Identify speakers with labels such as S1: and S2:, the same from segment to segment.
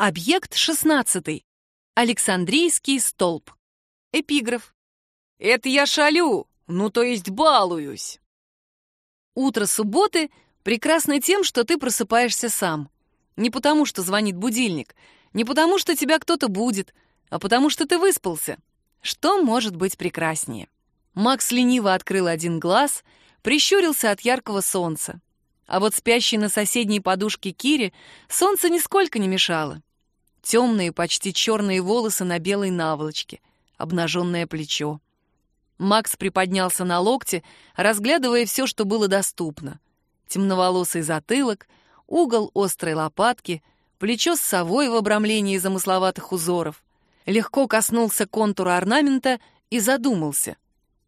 S1: Объект 16. Александрийский столб. Эпиграф.
S2: «Это я шалю, ну то есть балуюсь».
S1: Утро субботы прекрасно тем, что ты просыпаешься сам. Не потому, что звонит будильник, не потому, что тебя кто-то будет, а потому, что ты выспался. Что может быть прекраснее? Макс лениво открыл один глаз, прищурился от яркого солнца. А вот спящей на соседней подушке Кире солнце нисколько не мешало. Темные, почти черные волосы на белой наволочке, обнаженное плечо. Макс приподнялся на локте, разглядывая все, что было доступно. Темноволосый затылок, угол острой лопатки, плечо с совой в обрамлении замысловатых узоров. Легко коснулся контура орнамента и задумался.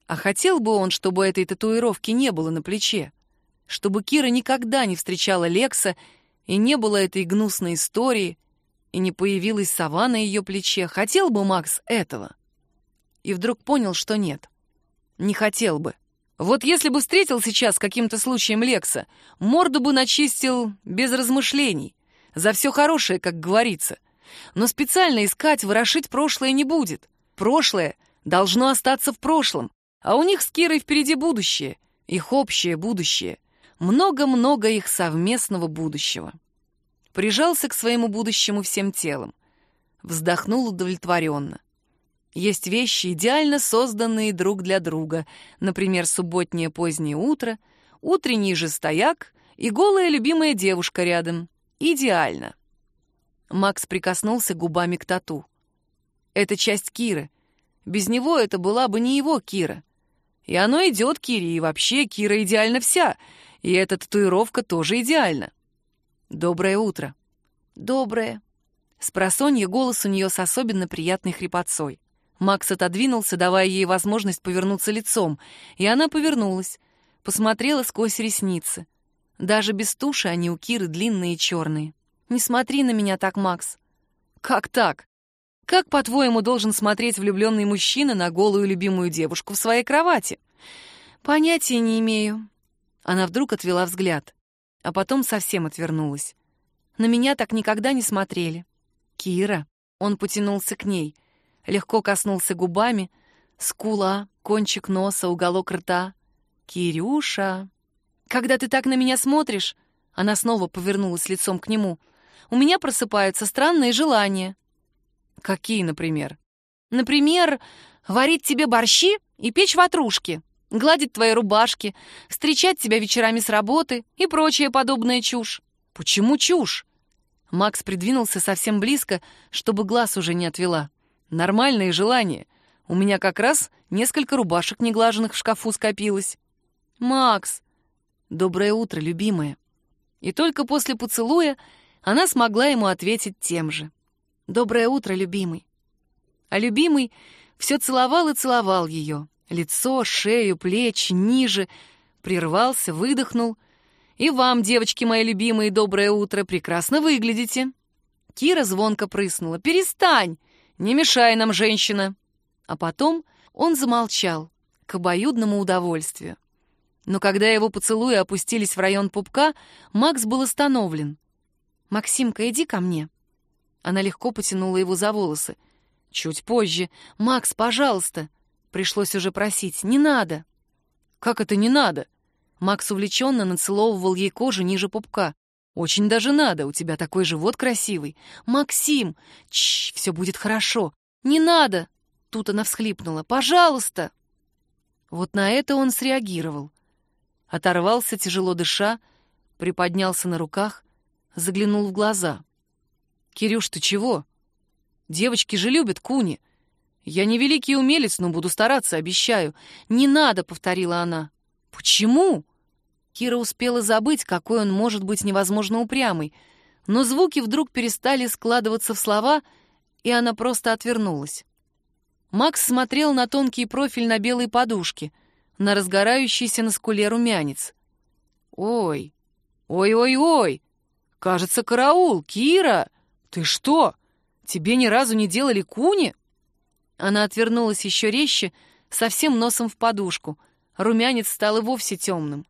S1: А хотел бы он, чтобы этой татуировки не было на плече? Чтобы Кира никогда не встречала Лекса и не было этой гнусной истории — и не появилась сова на ее плече, хотел бы Макс этого? И вдруг понял, что нет. Не хотел бы. Вот если бы встретил сейчас каким-то случаем Лекса, морду бы начистил без размышлений. За все хорошее, как говорится. Но специально искать, ворошить прошлое не будет. Прошлое должно остаться в прошлом. А у них с Кирой впереди будущее. Их общее будущее. Много-много их совместного будущего прижался к своему будущему всем телом. Вздохнул удовлетворенно. Есть вещи, идеально созданные друг для друга, например, субботнее позднее утро, утренний же стояк и голая любимая девушка рядом. Идеально. Макс прикоснулся губами к тату. Это часть Киры. Без него это была бы не его Кира. И оно идет Кире, и вообще Кира идеально вся, и эта татуировка тоже идеальна. «Доброе утро». «Доброе». С просонья голос у нее с особенно приятной хрипотцой. Макс отодвинулся, давая ей возможность повернуться лицом, и она повернулась, посмотрела сквозь ресницы. Даже без туши они у Киры длинные и черные. «Не смотри на меня так, Макс». «Как так? Как, по-твоему, должен смотреть влюбленный мужчина на голую любимую девушку в своей кровати?» «Понятия не имею». Она вдруг отвела взгляд а потом совсем отвернулась. На меня так никогда не смотрели. Кира. Он потянулся к ней, легко коснулся губами, скула, кончик носа, уголок рта. Кирюша. Когда ты так на меня смотришь, она снова повернулась лицом к нему. У меня просыпаются странные желания. Какие, например? Например, варить тебе борщи и печь ватрушки гладить твои рубашки, встречать тебя вечерами с работы и прочая подобная чушь. Почему чушь? Макс придвинулся совсем близко, чтобы глаз уже не отвела. Нормальные желания. У меня как раз несколько рубашек неглаженных в шкафу скопилось. Макс! Доброе утро, любимая. И только после поцелуя она смогла ему ответить тем же. Доброе утро, любимый. А любимый все целовал и целовал ее. Лицо, шею, плечи, ниже. Прервался, выдохнул. «И вам, девочки мои любимые, доброе утро, прекрасно выглядите». Кира звонко прыснула. «Перестань! Не мешай нам, женщина!» А потом он замолчал, к обоюдному удовольствию. Но когда его поцелуи опустились в район пупка, Макс был остановлен. «Максимка, иди ко мне». Она легко потянула его за волосы. «Чуть позже. Макс, пожалуйста!» Пришлось уже просить. «Не надо!» «Как это не надо?» Макс увлеченно нацеловывал ей кожу ниже пупка. «Очень даже надо, у тебя такой живот красивый!» «Максим! Чш, все будет хорошо! Не надо!» Тут она всхлипнула. «Пожалуйста!» Вот на это он среагировал. Оторвался, тяжело дыша, приподнялся на руках, заглянул в глаза. «Кирюш, ты чего? Девочки же любят куни. «Я не великий умелец, но буду стараться, обещаю». «Не надо», — повторила она. «Почему?» Кира успела забыть, какой он может быть невозможно упрямый, но звуки вдруг перестали складываться в слова, и она просто отвернулась. Макс смотрел на тонкий профиль на белой подушке, на разгорающийся на скуле румянец. «Ой, ой-ой-ой! Кажется, караул, Кира! Ты что, тебе ни разу не делали куни?» Она отвернулась еще резче, совсем носом в подушку. Румянец стал и вовсе темным.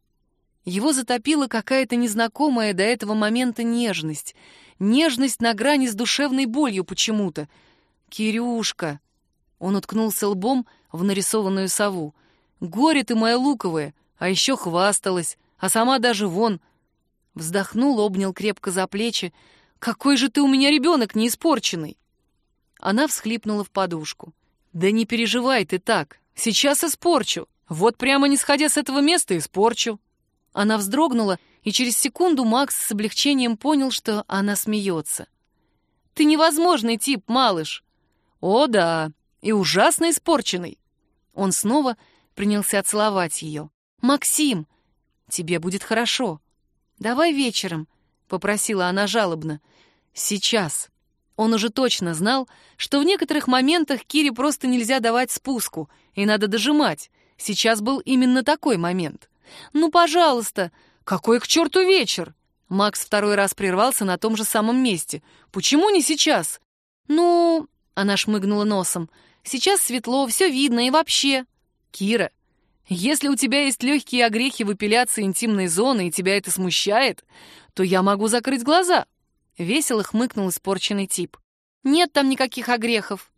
S1: Его затопила какая-то незнакомая до этого момента нежность. нежность на грани с душевной болью почему-то. «Кирюшка!» Он уткнулся лбом в нарисованную сову. «Горе ты моя луковая, а еще хвасталась, а сама даже вон...» Вздохнул, обнял крепко за плечи. «Какой же ты у меня ребенок неиспорченный!» Она всхлипнула в подушку. «Да не переживай ты так, сейчас испорчу. Вот прямо не сходя с этого места испорчу». Она вздрогнула, и через секунду Макс с облегчением понял, что она смеется. «Ты невозможный тип, малыш!» «О, да, и ужасно испорченный!» Он снова принялся целовать ее. «Максим, тебе будет хорошо. Давай вечером», — попросила она жалобно. «Сейчас». Он уже точно знал, что в некоторых моментах Кире просто нельзя давать спуску, и надо дожимать. Сейчас был именно такой момент. «Ну, пожалуйста!» «Какой к черту вечер?» Макс второй раз прервался на том же самом месте. «Почему не сейчас?» «Ну...» — она шмыгнула носом. «Сейчас светло, все видно и вообще...» «Кира, если у тебя есть легкие огрехи в эпиляции интимной зоны и тебя это смущает, то я могу закрыть глаза». Весело хмыкнул испорченный тип. «Нет там никаких огрехов».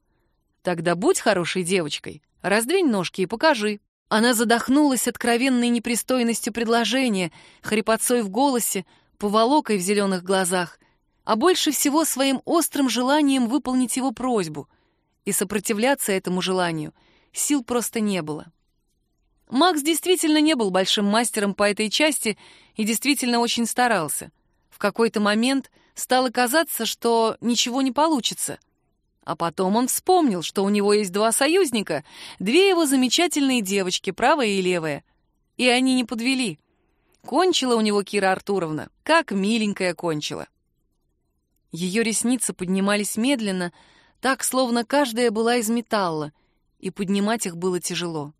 S1: «Тогда будь хорошей девочкой, раздвинь ножки и покажи». Она задохнулась откровенной непристойностью предложения, хрипотцой в голосе, поволокой в зеленых глазах, а больше всего своим острым желанием выполнить его просьбу. И сопротивляться этому желанию сил просто не было. Макс действительно не был большим мастером по этой части и действительно очень старался. В какой-то момент стало казаться, что ничего не получится — а потом он вспомнил, что у него есть два союзника, две его замечательные девочки, правая и левая. И они не подвели. Кончила у него Кира Артуровна, как миленькая кончила. Ее ресницы поднимались медленно, так, словно каждая была из металла, и поднимать их было тяжело.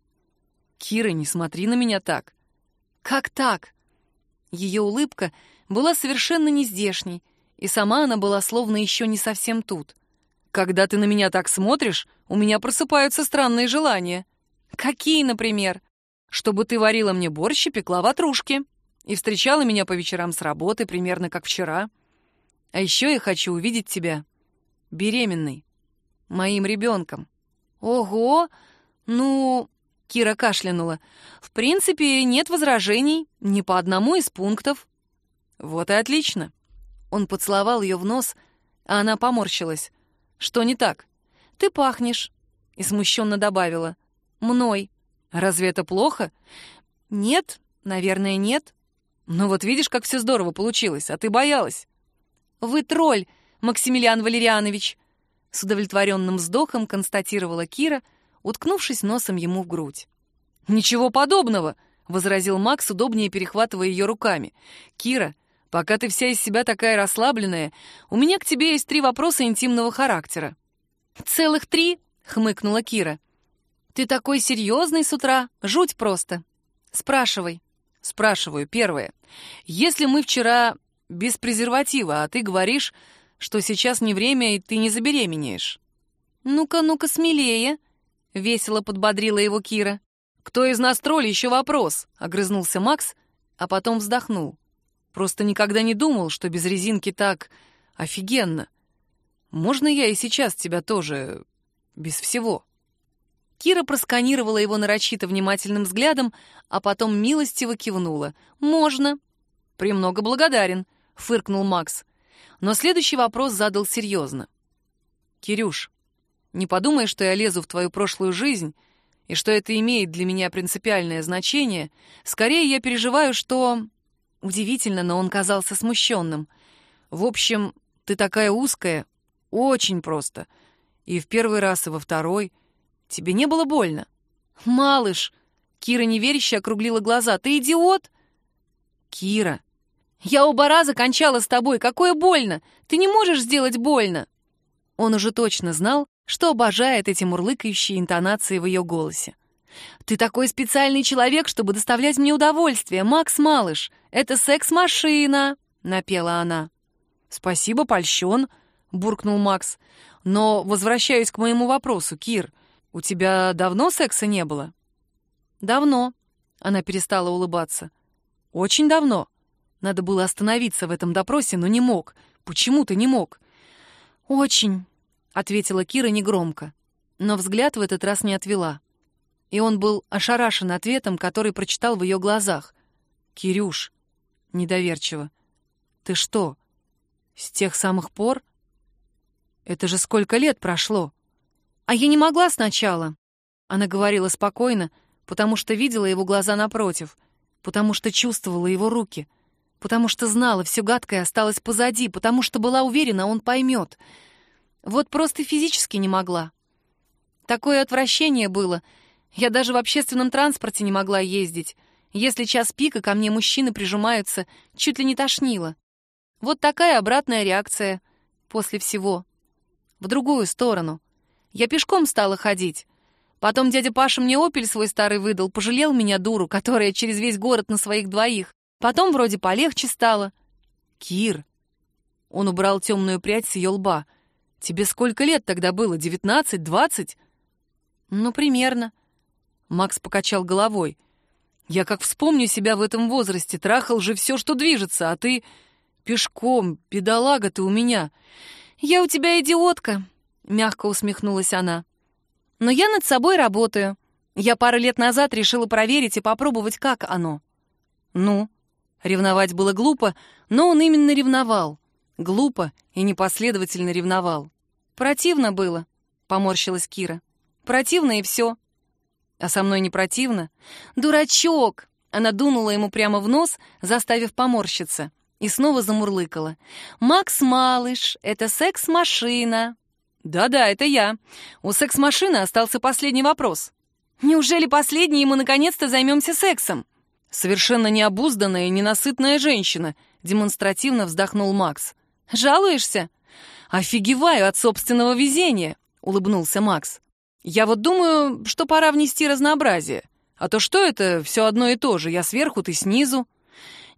S1: «Кира, не смотри на меня так!» «Как так?» Ее улыбка была совершенно нездешней, и сама она была словно еще не совсем тут — когда ты на меня так смотришь, у меня просыпаются странные желания. Какие, например? Чтобы ты варила мне борщ и пекла ватрушки. И встречала меня по вечерам с работы, примерно как вчера. А еще я хочу увидеть тебя беременной. Моим ребенком. Ого! Ну... Кира кашлянула. В принципе, нет возражений ни по одному из пунктов. Вот и отлично. Он поцеловал ее в нос, а она поморщилась. Что не так? Ты пахнешь. И смущенно добавила. Мной. Разве это плохо? Нет, наверное, нет. Ну вот видишь, как все здорово получилось, а ты боялась. Вы тролль, Максимилиан Валерианович. С удовлетворенным вздохом констатировала Кира, уткнувшись носом ему в грудь. «Ничего подобного!» — возразил Макс, удобнее перехватывая ее руками. «Кира, Пока ты вся из себя такая расслабленная, у меня к тебе есть три вопроса интимного характера». «Целых три?» — хмыкнула Кира. «Ты такой серьезный с утра, жуть просто. Спрашивай». «Спрашиваю, первое. Если мы вчера без презерватива, а ты говоришь, что сейчас не время и ты не забеременеешь?» «Ну-ка, ну-ка, смелее», — весело подбодрила его Кира. «Кто из нас тролль, еще вопрос», — огрызнулся Макс, а потом вздохнул. Просто никогда не думал, что без резинки так офигенно. Можно я и сейчас тебя тоже без всего?» Кира просканировала его нарочито внимательным взглядом, а потом милостиво кивнула. «Можно». «Премного благодарен», — фыркнул Макс. Но следующий вопрос задал серьезно. «Кирюш, не подумай, что я лезу в твою прошлую жизнь и что это имеет для меня принципиальное значение. Скорее, я переживаю, что Удивительно, но он казался смущенным. В общем, ты такая узкая, очень просто. И в первый раз, и во второй. Тебе не было больно? Малыш! Кира неверяще округлила глаза. Ты идиот? Кира, я оба раза кончала с тобой. Какое больно! Ты не можешь сделать больно! Он уже точно знал, что обожает эти мурлыкающие интонации в ее голосе. «Ты такой специальный человек, чтобы доставлять мне удовольствие, Макс Малыш. Это секс-машина», — напела она. «Спасибо, польщен», — буркнул Макс. «Но возвращаюсь к моему вопросу, Кир. У тебя давно секса не было?» «Давно», — она перестала улыбаться. «Очень давно». Надо было остановиться в этом допросе, но не мог. Почему ты не мог?» «Очень», — ответила Кира негромко, но взгляд в этот раз не отвела. И он был ошарашен ответом, который прочитал в ее глазах. «Кирюш», — недоверчиво, — «ты что, с тех самых пор? Это же сколько лет прошло!» «А я не могла сначала», — она говорила спокойно, потому что видела его глаза напротив, потому что чувствовала его руки, потому что знала, все гадкое осталось позади, потому что была уверена, он поймет. Вот просто физически не могла. Такое отвращение было. Я даже в общественном транспорте не могла ездить. Если час пика ко мне мужчины прижимаются, чуть ли не тошнило. Вот такая обратная реакция после всего. В другую сторону. Я пешком стала ходить. Потом дядя Паша мне опель свой старый выдал, пожалел меня, дуру, которая через весь город на своих двоих. Потом вроде полегче стало. Кир. Он убрал темную прядь с ее лба. Тебе сколько лет тогда было? Девятнадцать? Двадцать? Ну, примерно. Макс покачал головой. Я как вспомню себя в этом возрасте, трахал же все, что движется, а ты пешком, педалага ты у меня. Я у тебя идиотка, мягко усмехнулась она. Но я над собой работаю. Я пару лет назад решила проверить и попробовать, как оно. Ну, ревновать было глупо, но он именно ревновал. Глупо и непоследовательно ревновал. Противно было, поморщилась Кира. Противно и все. А со мной не противно? Дурачок! Она дунула ему прямо в нос, заставив поморщиться, и снова замурлыкала. «Макс Малыш, это секс-машина!» «Да-да, это я. У секс-машины остался последний вопрос. Неужели последний, мы наконец-то займемся сексом?» «Совершенно необузданная и ненасытная женщина», — демонстративно вздохнул Макс. «Жалуешься?» «Офигеваю от собственного везения», — улыбнулся Макс. «Я вот думаю, что пора внести разнообразие. А то что это все одно и то же? Я сверху, ты снизу».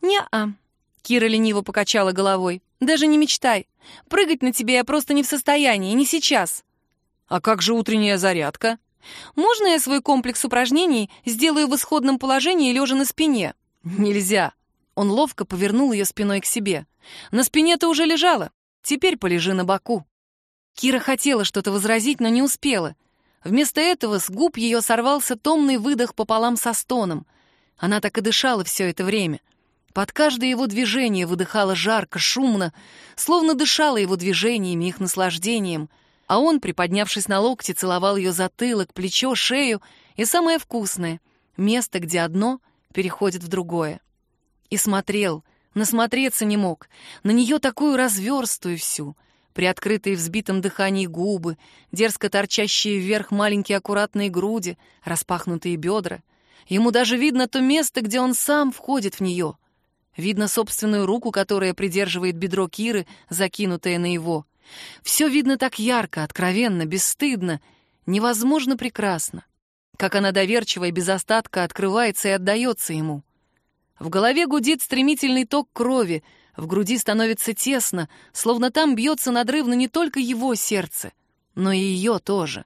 S1: «Не-а», — Кира лениво покачала головой. «Даже не мечтай. Прыгать на тебе я просто не в состоянии, не сейчас. А как же утренняя зарядка? Можно я свой комплекс упражнений сделаю в исходном положении, лежа на спине? Нельзя. Он ловко повернул ее спиной к себе. На спине ты уже лежала. Теперь полежи на боку. Кира хотела что-то возразить, но не успела. Вместо этого с губ ее сорвался томный выдох пополам со стоном. Она так и дышала все это время — под каждое его движение выдыхала жарко, шумно, словно дышала его движениями, их наслаждением, а он, приподнявшись на локте, целовал ее затылок, плечо, шею и самое вкусное — место, где одно переходит в другое. И смотрел, насмотреться не мог, на нее такую разверстую всю, приоткрытые в взбитом дыхании губы, дерзко торчащие вверх маленькие аккуратные груди, распахнутые бедра. Ему даже видно то место, где он сам входит в нее — Видно собственную руку, которая придерживает бедро Киры, закинутое на его. Все видно так ярко, откровенно, бесстыдно, невозможно прекрасно. Как она доверчиво и без остатка открывается и отдается ему. В голове гудит стремительный ток крови, в груди становится тесно, словно там бьется надрывно не только его сердце, но и ее тоже.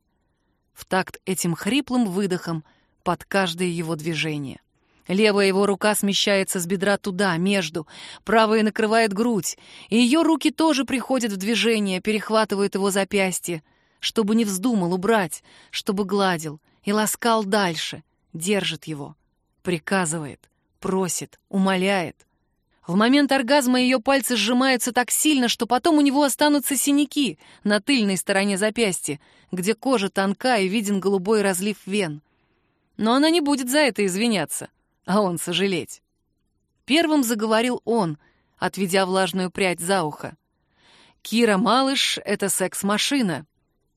S1: В такт этим хриплым выдохом под каждое его движение. Левая его рука смещается с бедра туда, между. Правая накрывает грудь. И ее руки тоже приходят в движение, перехватывают его запястье. Чтобы не вздумал убрать, чтобы гладил и ласкал дальше. Держит его. Приказывает, просит, умоляет. В момент оргазма ее пальцы сжимаются так сильно, что потом у него останутся синяки на тыльной стороне запястья, где кожа тонка и виден голубой разлив вен. Но она не будет за это извиняться а он сожалеть. Первым заговорил он, отведя влажную прядь за ухо. «Кира Малыш — это секс-машина.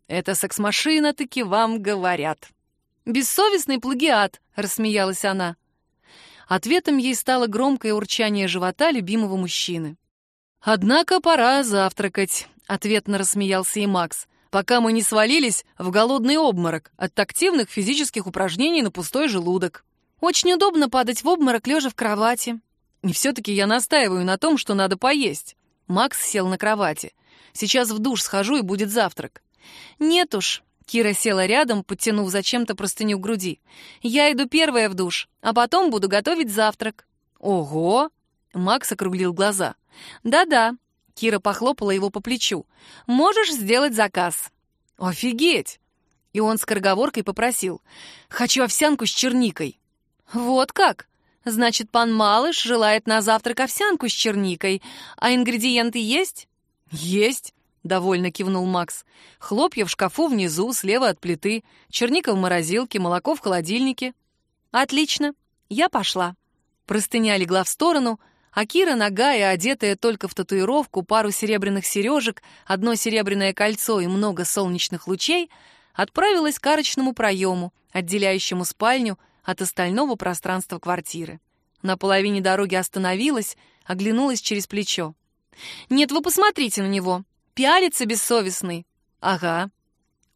S1: Это секс-машина, таки вам говорят». «Бессовестный плагиат», — рассмеялась она. Ответом ей стало громкое урчание живота любимого мужчины. «Однако пора завтракать», — ответно рассмеялся и Макс, «пока мы не свалились в голодный обморок от активных физических упражнений на пустой желудок». Очень удобно падать в обморок, лежа в кровати. И все-таки я настаиваю на том, что надо поесть. Макс сел на кровати. Сейчас в душ схожу, и будет завтрак. Нет уж. Кира села рядом, подтянув зачем-то простыню к груди. «Я иду первая в душ, а потом буду готовить завтрак». «Ого!» — Макс округлил глаза. «Да-да», — Кира похлопала его по плечу. «Можешь сделать заказ».
S2: «Офигеть!»
S1: И он с корговоркой попросил. «Хочу овсянку с черникой».
S2: «Вот как?
S1: Значит, пан Малыш желает на завтрак овсянку с черникой. А ингредиенты есть?»
S2: «Есть», — довольно кивнул Макс. «Хлопья в шкафу внизу, слева от плиты, черника в морозилке, молоко в холодильнике».
S1: «Отлично, я пошла». Простыня легла в сторону, а Кира, нагая, одетая только в татуировку, пару серебряных сережек, одно серебряное кольцо и много солнечных лучей, отправилась к арочному проему, отделяющему спальню от остального пространства квартиры. На половине дороги остановилась, оглянулась через плечо. «Нет, вы посмотрите на него. Пялится бессовестный». «Ага».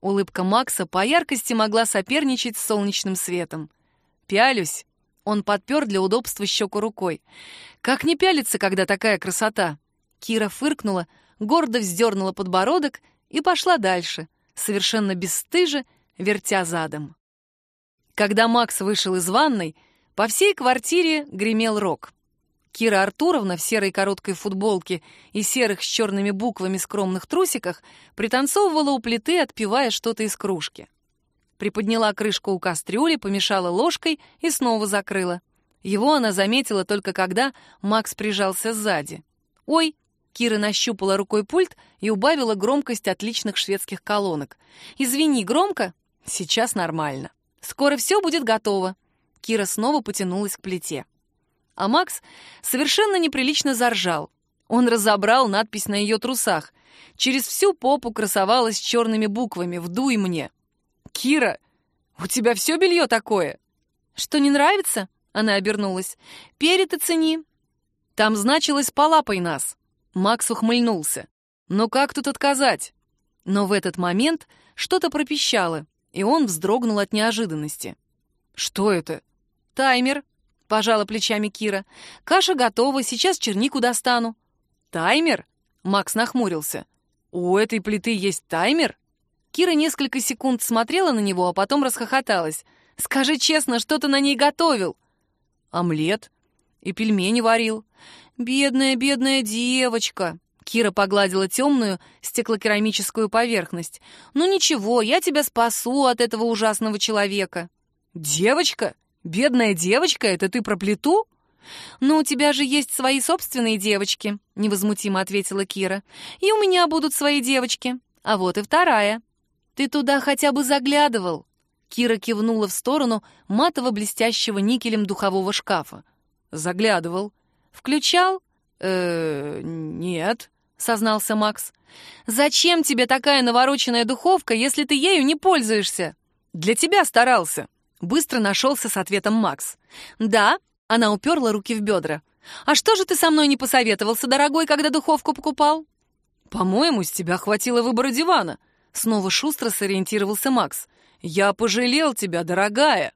S1: Улыбка Макса по яркости могла соперничать с солнечным светом. «Пялюсь». Он подпер для удобства щеку рукой. «Как не пялиться, когда такая красота?» Кира фыркнула, гордо вздернула подбородок и пошла дальше, совершенно бесстыже, вертя задом. Когда Макс вышел из ванной, по всей квартире гремел рок. Кира Артуровна в серой короткой футболке и серых с черными буквами скромных трусиках пританцовывала у плиты, отпивая что-то из кружки. Приподняла крышку у кастрюли, помешала ложкой и снова закрыла. Его она заметила только когда Макс прижался сзади. «Ой!» — Кира нащупала рукой пульт и убавила громкость отличных шведских колонок. «Извини, громко?» «Сейчас нормально. Скоро все будет готово». Кира снова потянулась к плите а Макс совершенно неприлично заржал. Он разобрал надпись на ее трусах. Через всю попу красовалась черными буквами «Вдуй мне». «Кира, у тебя все белье такое?» «Что, не нравится?» — она обернулась. «Перед оцени». Там значилось «Полапай нас». Макс ухмыльнулся. «Ну как тут отказать?» Но в этот момент что-то пропищало, и он вздрогнул от неожиданности. «Что это?» «Таймер», — пожала плечами Кира. «Каша готова, сейчас чернику достану». «Таймер?» — Макс нахмурился. «У этой плиты есть таймер?» Кира несколько секунд смотрела на него, а потом расхохоталась. «Скажи честно, что ты на ней готовил?» «Омлет. И пельмени варил». «Бедная, бедная девочка!» Кира погладила темную стеклокерамическую поверхность. «Ну ничего, я тебя спасу от этого ужасного человека». «Девочка?» «Бедная девочка, это ты про плиту?» «Ну, у тебя же есть свои собственные девочки», — невозмутимо ответила Кира. «И у меня будут свои девочки. А вот и вторая. Ты туда хотя бы заглядывал?» Кира кивнула в сторону матово-блестящего никелем духового шкафа. «Заглядывал. Включал?» «Э, нет», — сознался Макс. «Зачем тебе такая навороченная духовка, если ты ею не пользуешься?» «Для тебя старался», Быстро нашелся с ответом Макс. «Да», — она уперла руки в бедра. «А что же ты со мной не посоветовался, дорогой, когда духовку покупал?» «По-моему, с тебя хватило выбора дивана». Снова шустро сориентировался Макс. «Я пожалел тебя, дорогая».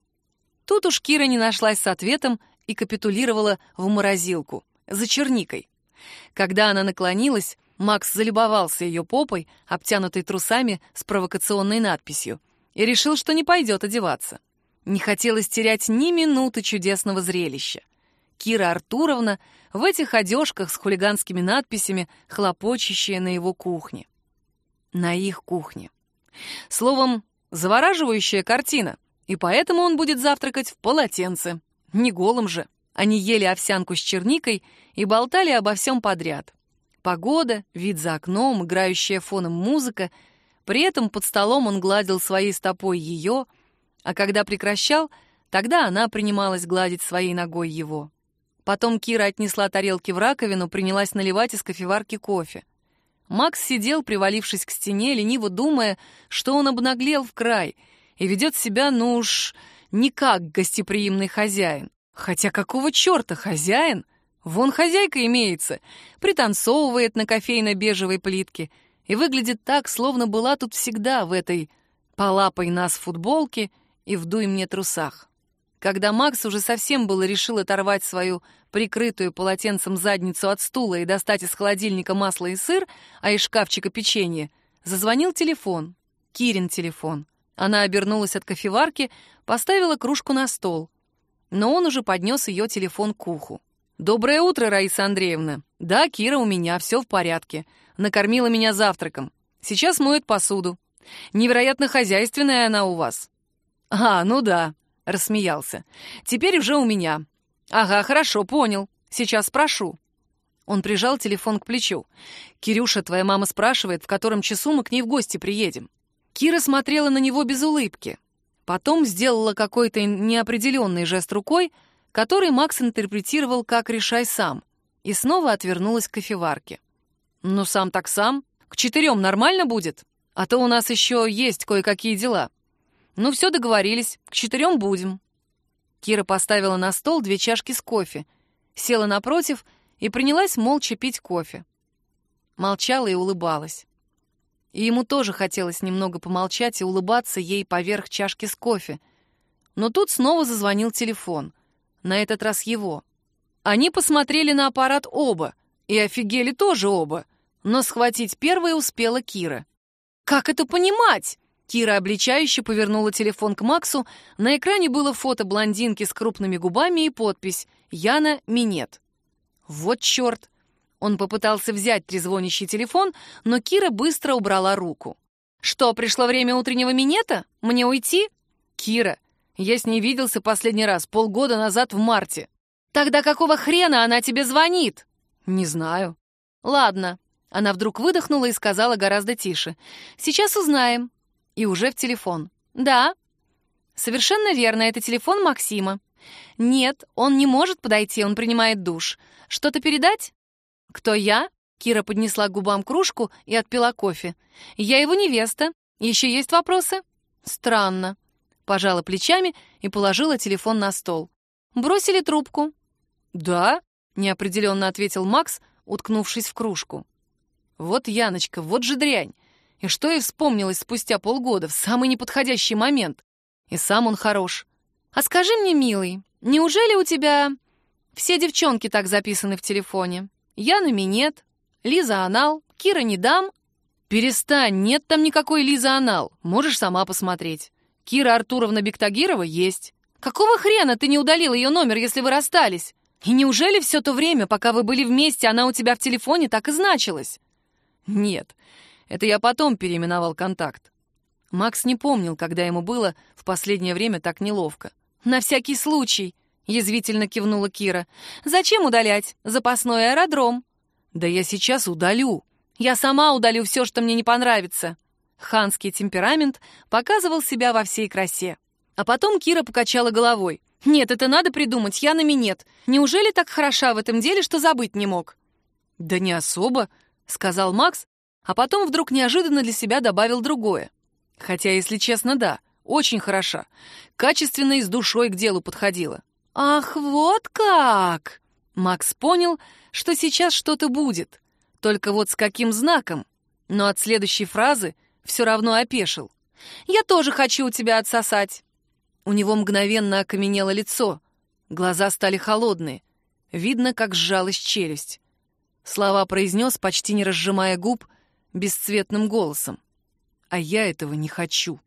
S1: Тут уж Кира не нашлась с ответом и капитулировала в морозилку, за черникой. Когда она наклонилась, Макс залюбовался ее попой, обтянутой трусами с провокационной надписью, и решил, что не пойдет одеваться. Не хотелось терять ни минуты чудесного зрелища. Кира Артуровна в этих одежках с хулиганскими надписями, хлопочущая на его кухне. На их кухне. Словом, завораживающая картина, и поэтому он будет завтракать в полотенце. Не голым же. Они ели овсянку с черникой и болтали обо всем подряд. Погода, вид за окном, играющая фоном музыка. При этом под столом он гладил своей стопой ее — а когда прекращал, тогда она принималась гладить своей ногой его. Потом Кира отнесла тарелки в раковину, принялась наливать из кофеварки кофе. Макс сидел, привалившись к стене, лениво думая, что он обнаглел в край и ведет себя, ну уж, не как гостеприимный хозяин. Хотя какого черта хозяин? Вон хозяйка имеется, пританцовывает на кофейно-бежевой плитке и выглядит так, словно была тут всегда в этой «полапой нас» футболке и вдуй мне трусах. Когда Макс уже совсем было решил оторвать свою прикрытую полотенцем задницу от стула и достать из холодильника масло и сыр, а из шкафчика печенье, зазвонил телефон. Кирин телефон. Она обернулась от кофеварки, поставила кружку на стол. Но он уже поднес ее телефон к уху. «Доброе утро, Раиса Андреевна. Да, Кира у меня, все в порядке. Накормила меня завтраком. Сейчас моет посуду. Невероятно хозяйственная она у вас». «А, ну да», — рассмеялся. «Теперь уже у меня». «Ага, хорошо, понял. Сейчас спрошу». Он прижал телефон к плечу. «Кирюша, твоя мама спрашивает, в котором часу мы к ней в гости приедем». Кира смотрела на него без улыбки. Потом сделала какой-то неопределенный жест рукой, который Макс интерпретировал как «решай сам», и снова отвернулась к кофеварке. «Ну, сам так сам. К четырем нормально будет? А то у нас еще есть кое-какие дела». «Ну, все договорились. К четырем будем». Кира поставила на стол две чашки с кофе, села напротив и принялась молча пить кофе. Молчала и улыбалась. И ему тоже хотелось немного помолчать и улыбаться ей поверх чашки с кофе. Но тут снова зазвонил телефон. На этот раз его. Они посмотрели на аппарат оба. И офигели тоже оба. Но схватить первой успела Кира. «Как это понимать?» Кира обличающе повернула телефон к Максу. На экране было фото блондинки с крупными губами и подпись «Яна Минет». Вот черт! Он попытался взять трезвонящий телефон, но Кира быстро убрала руку. «Что, пришло время утреннего минета? Мне уйти?» «Кира, я с ней виделся последний раз полгода назад в марте». «Тогда какого хрена она тебе звонит?» «Не знаю». «Ладно». Она вдруг выдохнула и сказала гораздо тише. «Сейчас узнаем». И уже в телефон. «Да». «Совершенно верно, это телефон Максима». «Нет, он не может подойти, он принимает душ. Что-то передать?» «Кто я?» Кира поднесла к губам кружку и отпила кофе. «Я его невеста. Еще есть вопросы?» «Странно». Пожала плечами и положила телефон на стол. «Бросили трубку?» «Да?» — неопределенно ответил Макс, уткнувшись в кружку. «Вот Яночка, вот же дрянь! И что ей вспомнилось спустя полгода, в самый неподходящий момент? И сам он хорош. А скажи мне, милый, неужели у тебя все девчонки так записаны в телефоне? Яна Минет, Лиза Анал, Кира Недам. Перестань, нет там никакой Лизы Анал, можешь сама посмотреть. Кира Артуровна Бектагирова есть. Какого хрена ты не удалил ее номер, если вы расстались? И неужели все то время, пока вы были вместе, она у тебя в телефоне так и значилась? Нет, это я потом переименовал контакт. Макс не помнил, когда ему было в последнее время так неловко. «На всякий случай», — язвительно кивнула Кира. «Зачем удалять? Запасной аэродром». «Да я сейчас удалю. Я сама удалю все, что мне не понравится». Ханский темперамент показывал себя во всей красе. А потом Кира покачала головой. «Нет, это надо придумать, я на минет. Неужели так хороша в этом деле, что забыть не мог?» «Да не особо», — сказал Макс, а потом вдруг неожиданно для себя добавил другое. «Хотя, если честно, да, очень хороша. Качественно и с душой к делу подходила. «Ах, вот как!» Макс понял, что сейчас что-то будет. Только вот с каким знаком? Но от следующей фразы все равно опешил. «Я тоже хочу у тебя отсосать!» У него мгновенно окаменело лицо. Глаза стали холодные. Видно, как сжалась челюсть. Слова произнес, почти не разжимая губ, бесцветным голосом. «А я этого не хочу!»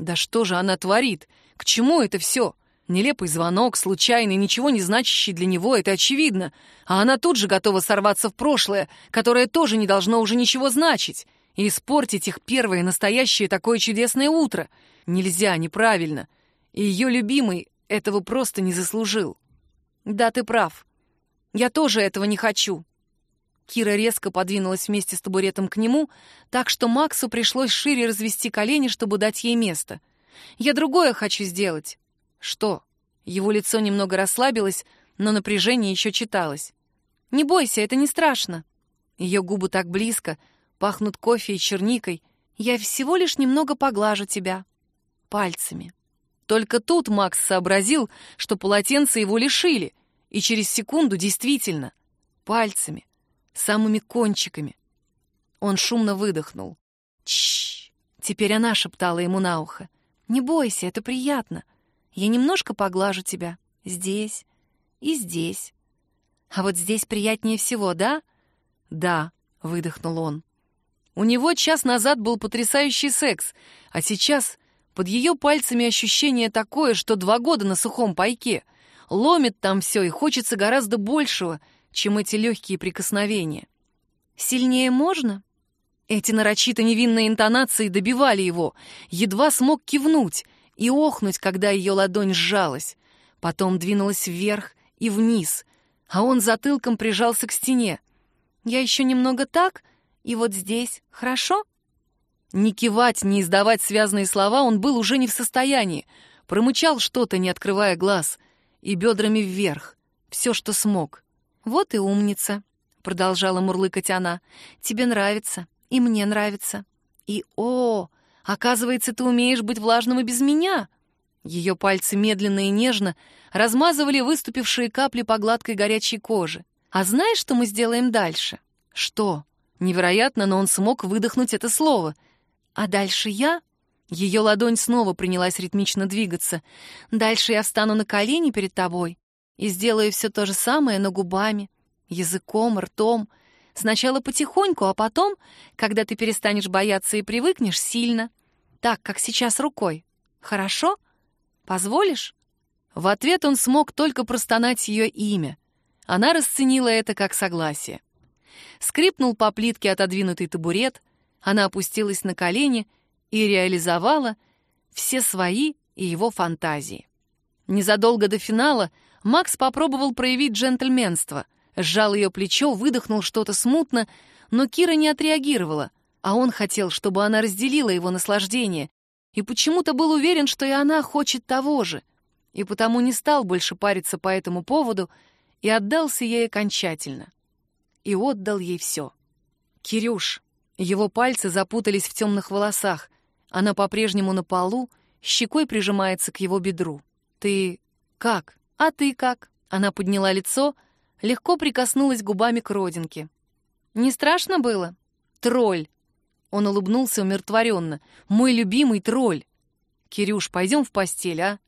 S1: Да что же она творит? К чему это все? Нелепый звонок, случайный, ничего не значащий для него, это очевидно. А она тут же готова сорваться в прошлое, которое тоже не должно уже ничего значить, и испортить их первое настоящее такое чудесное утро. Нельзя, неправильно. И ее любимый этого просто не заслужил. Да, ты прав. Я тоже этого не хочу. Кира резко подвинулась вместе с табуретом к нему, так что Максу пришлось шире развести колени, чтобы дать ей место. «Я другое хочу сделать». «Что?» Его лицо немного расслабилось, но напряжение еще читалось. «Не бойся, это не страшно». Ее губы так близко, пахнут кофе и черникой. «Я всего лишь немного поглажу тебя. Пальцами». Только тут Макс сообразил, что полотенце его лишили, и через секунду действительно пальцами самыми кончиками. Он шумно выдохнул. Чш! Теперь она шептала ему на ухо. «Не бойся, это приятно. Я немножко поглажу тебя. Здесь и здесь. А вот здесь приятнее всего, да?» «Да», — выдохнул он. У него час назад был потрясающий секс, а сейчас под ее пальцами ощущение такое, что два года на сухом пайке.
S2: Ломит там все, и хочется гораздо большего, чем эти легкие прикосновения.
S1: «Сильнее можно?»
S2: Эти нарочито невинные интонации добивали его, едва смог кивнуть и охнуть, когда ее ладонь сжалась. Потом двинулась вверх и вниз, а он затылком прижался к стене.
S1: «Я еще немного так, и вот здесь, хорошо?»
S2: Не кивать, не издавать связанные слова он был уже не в состоянии. Промычал что-то, не открывая глаз, и бедрами вверх. Все, что смог.
S1: «Вот и умница», — продолжала мурлыкать она. «Тебе нравится, и мне нравится. И, о, оказывается, ты умеешь быть влажным и без меня».
S2: Ее пальцы медленно и нежно размазывали выступившие капли по гладкой горячей коже.
S1: «А знаешь, что мы сделаем дальше?»
S2: «Что?» Невероятно, но он смог выдохнуть это слово.
S1: «А дальше я?»
S2: Ее ладонь снова принялась ритмично двигаться.
S1: «Дальше я встану на колени перед тобой и сделаю все то же самое, но губами, языком, ртом. Сначала потихоньку, а потом, когда ты перестанешь бояться и привыкнешь, сильно. Так, как сейчас рукой. Хорошо? Позволишь?»
S2: В ответ он смог только простонать ее имя. Она расценила это как согласие. Скрипнул по плитке отодвинутый табурет, она опустилась на колени и реализовала все свои и его фантазии. Незадолго до финала Макс попробовал проявить джентльменство, сжал ее плечо, выдохнул что-то смутно, но Кира не отреагировала, а он хотел, чтобы она разделила его наслаждение, и почему-то был уверен, что и она хочет того же, и потому не стал больше париться по этому поводу и отдался ей окончательно. И отдал ей все. «Кирюш», его пальцы запутались в темных волосах, она по-прежнему на полу, щекой прижимается к его бедру. «Ты как? А ты как?» Она подняла лицо, легко прикоснулась губами к родинке.
S1: «Не страшно было?»
S2: «Тролль!» Он улыбнулся умиротворенно. «Мой любимый тролль!» «Кирюш, пойдем в постель, а?»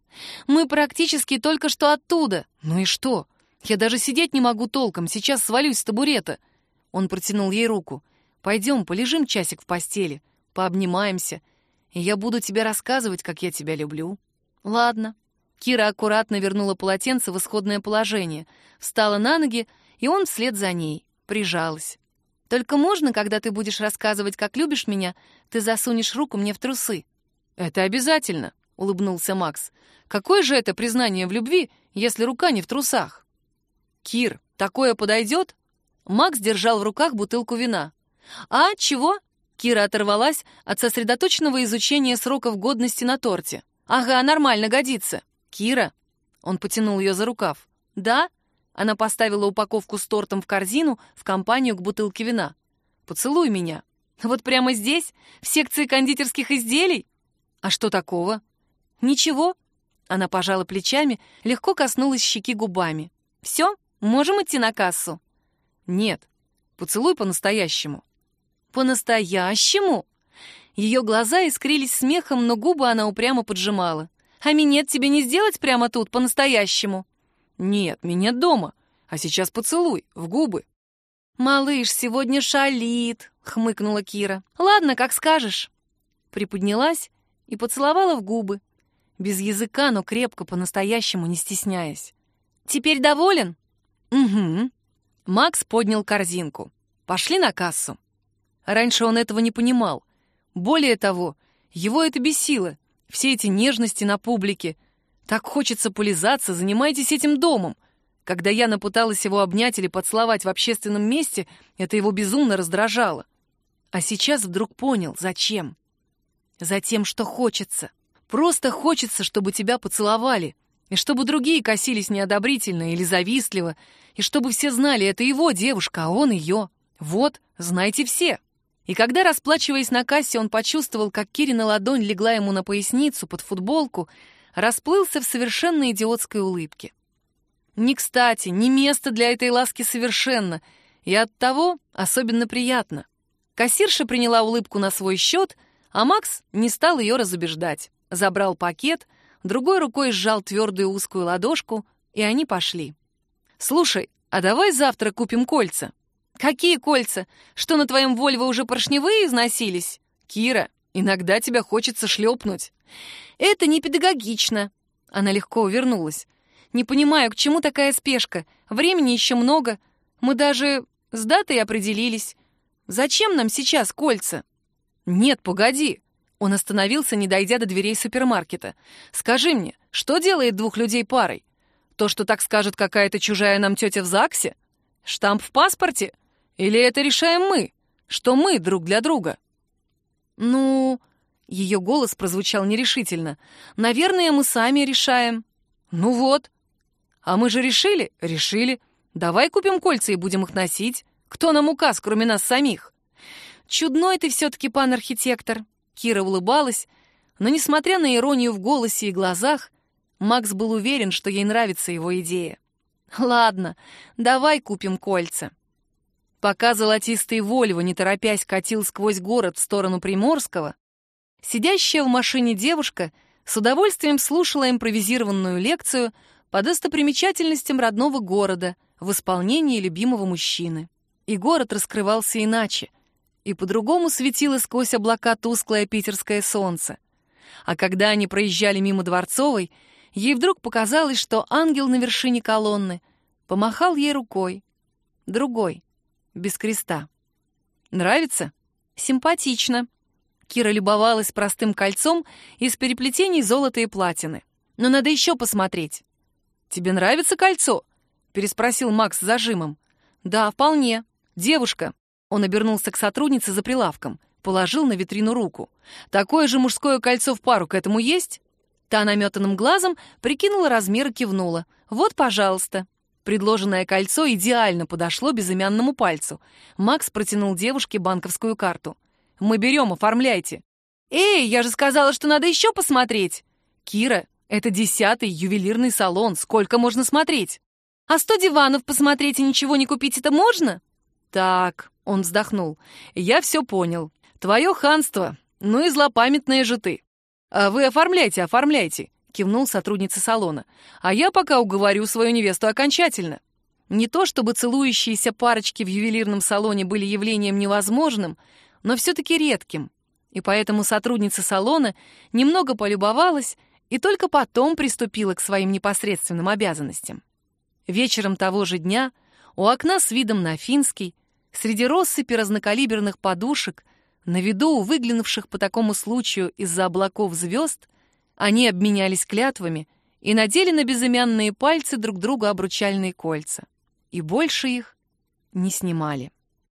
S1: «Мы практически только что оттуда!»
S2: «Ну и что? Я даже сидеть не могу толком, сейчас свалюсь с табурета!» Он протянул ей руку. «Пойдем, полежим часик в постели, пообнимаемся, и я буду тебе рассказывать, как я тебя люблю».
S1: «Ладно».
S2: Кира аккуратно вернула полотенце в исходное положение, встала на ноги, и он вслед за ней, прижалась.
S1: «Только можно, когда ты будешь рассказывать, как любишь меня, ты засунешь руку мне в трусы?»
S2: «Это обязательно», — улыбнулся Макс. «Какое же это признание в любви, если рука не в трусах?» «Кир, такое подойдет?» Макс держал в руках бутылку вина.
S1: «А, чего?»
S2: Кира оторвалась от сосредоточенного изучения сроков годности на торте.
S1: «Ага, нормально, годится».
S2: «Кира?» Он потянул ее за рукав.
S1: «Да?»
S2: Она поставила упаковку с тортом в корзину в компанию к бутылке вина. «Поцелуй меня».
S1: «Вот прямо здесь? В секции кондитерских изделий?»
S2: «А что такого?»
S1: «Ничего».
S2: Она пожала плечами, легко коснулась щеки губами.
S1: «Все? Можем идти на кассу?»
S2: «Нет. Поцелуй по-настоящему».
S1: «По-настоящему?» Ее глаза искрились смехом, но губы она упрямо поджимала. «А минет тебе не сделать прямо тут, по-настоящему?»
S2: «Нет, минет дома. А сейчас поцелуй, в губы».
S1: «Малыш сегодня шалит», — хмыкнула Кира. «Ладно, как скажешь».
S2: Приподнялась и поцеловала в губы. Без языка, но крепко, по-настоящему, не стесняясь.
S1: «Теперь доволен?»
S2: «Угу». Макс поднял корзинку. «Пошли на кассу». Раньше он этого не понимал. Более того, его это бесило. Все эти нежности на публике. Так хочется полизаться, занимайтесь этим домом. Когда я напыталась его обнять или поцеловать в общественном месте, это его безумно раздражало. А сейчас вдруг понял, зачем. Затем, что хочется. Просто хочется, чтобы тебя поцеловали, и чтобы другие косились неодобрительно или завистливо, и чтобы все знали, это его девушка, а он ее. Вот, знайте все. И когда, расплачиваясь на кассе, он почувствовал, как Кирина ладонь легла ему на поясницу под футболку, расплылся в совершенно идиотской улыбке. Не кстати, не место для этой ласки совершенно, и оттого особенно приятно. Кассирша приняла улыбку на свой счет, а Макс не стал ее разубеждать. Забрал пакет, другой рукой сжал твердую узкую ладошку, и они пошли. «Слушай, а давай завтра купим кольца?»
S1: «Какие кольца? Что, на твоем Вольво уже поршневые износились?»
S2: «Кира, иногда тебя хочется шлепнуть».
S1: «Это не педагогично».
S2: Она легко увернулась. Не понимаю, к чему такая спешка? Времени еще много. Мы даже с датой определились. Зачем нам сейчас кольца?»
S1: «Нет, погоди!» Он остановился, не дойдя до дверей супермаркета. «Скажи мне, что делает двух людей парой? То, что так скажет какая-то чужая нам тетя в ЗАГСе? Штамп в паспорте? Или это решаем мы, что мы друг для друга?»
S2: «Ну...» Ее голос прозвучал нерешительно. «Наверное, мы сами решаем».
S1: «Ну вот». «А мы же решили?» «Решили. Давай купим кольца и будем их носить. Кто нам указ, кроме нас самих?»
S2: «Чудной ты все-таки, пан архитектор!» Кира улыбалась, но, несмотря на иронию в голосе и глазах, Макс был уверен, что ей нравится его идея. «Ладно, давай купим кольца». Пока золотистый Вольво, не торопясь, катил сквозь город в сторону Приморского, сидящая в машине девушка с удовольствием слушала импровизированную лекцию по достопримечательностям родного города в исполнении любимого мужчины. И город раскрывался иначе — и по-другому светило сквозь облака тусклое питерское солнце. А когда они проезжали мимо Дворцовой, ей вдруг показалось, что ангел на вершине колонны помахал ей рукой. Другой, без креста. Нравится? Симпатично. Кира любовалась простым кольцом из переплетений золота и платины. Но надо еще посмотреть. «Тебе нравится кольцо?» — переспросил Макс с зажимом. «Да, вполне. Девушка, он обернулся к сотруднице за прилавком, положил на витрину руку. «Такое же мужское кольцо в пару к этому есть?» Та наметанным глазом прикинула размер и кивнула. «Вот, пожалуйста». Предложенное кольцо идеально подошло безымянному пальцу. Макс протянул девушке банковскую карту. «Мы берем, оформляйте». «Эй, я же сказала, что надо еще посмотреть!» «Кира, это десятый ювелирный салон, сколько можно смотреть?» «А сто диванов посмотреть и ничего не купить это можно?» «Так, он вздохнул. «Я все понял. Твое ханство. Ну и злопамятная же ты. А вы оформляйте, оформляйте», — кивнул сотрудница салона. «А я пока уговорю свою невесту окончательно». Не то чтобы целующиеся парочки в ювелирном салоне были явлением невозможным, но все-таки редким. И поэтому сотрудница салона немного полюбовалась и только потом приступила к своим непосредственным обязанностям. Вечером того же дня у окна с видом на Финский Среди россыпи разнокалиберных подушек, на виду выглянувших по такому случаю из-за облаков звезд, они обменялись клятвами и надели на безымянные пальцы друг другу обручальные кольца. И больше их не снимали.